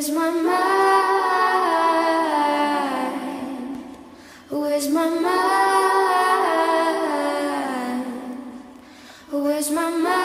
Where's my mind? Where's my mind? Where's my mind?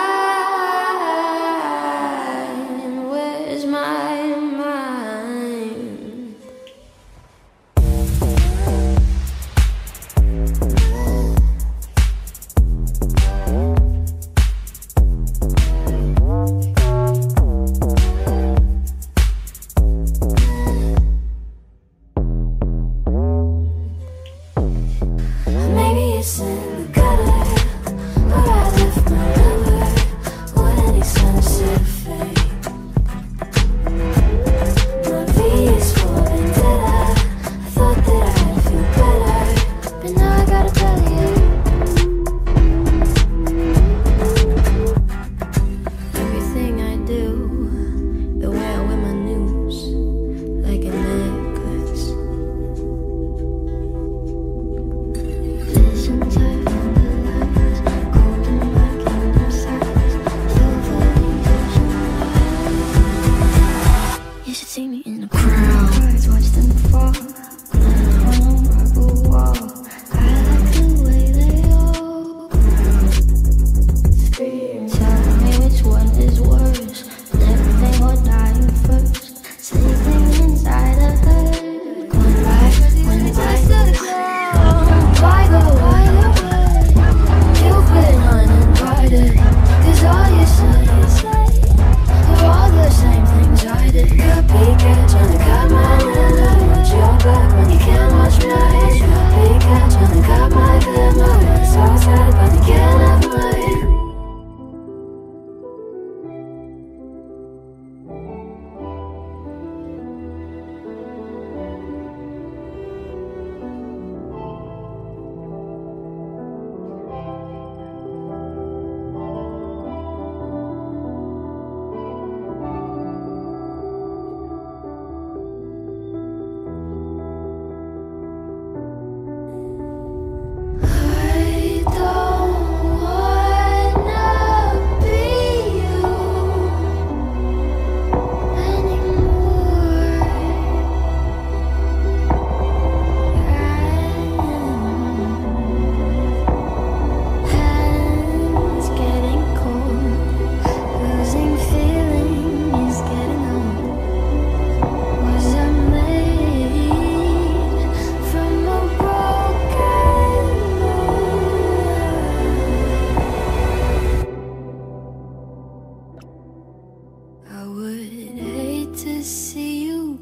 should see me in a crowd. Watch them fall.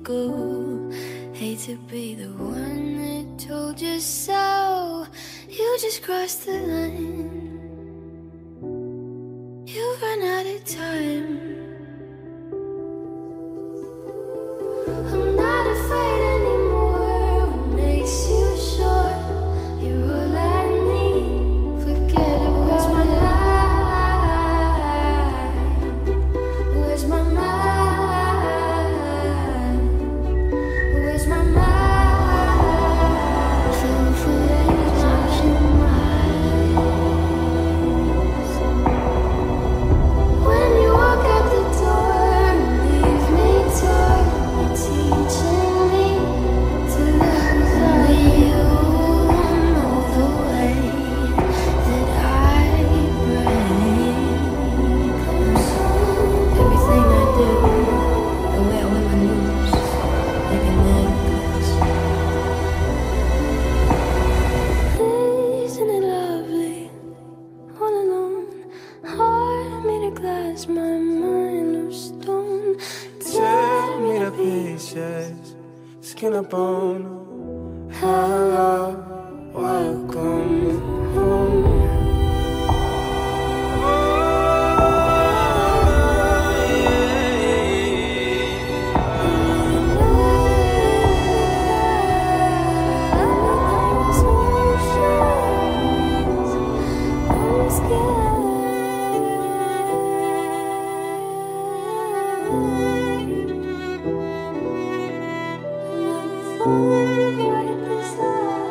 go. Hate to be the one that told you so. You just crossed the line. You've run out of time. I'm not afraid anymore. What makes you? has my mind of stone. Tear me to pieces, skin and bone. Hello, welcome home. Let this love.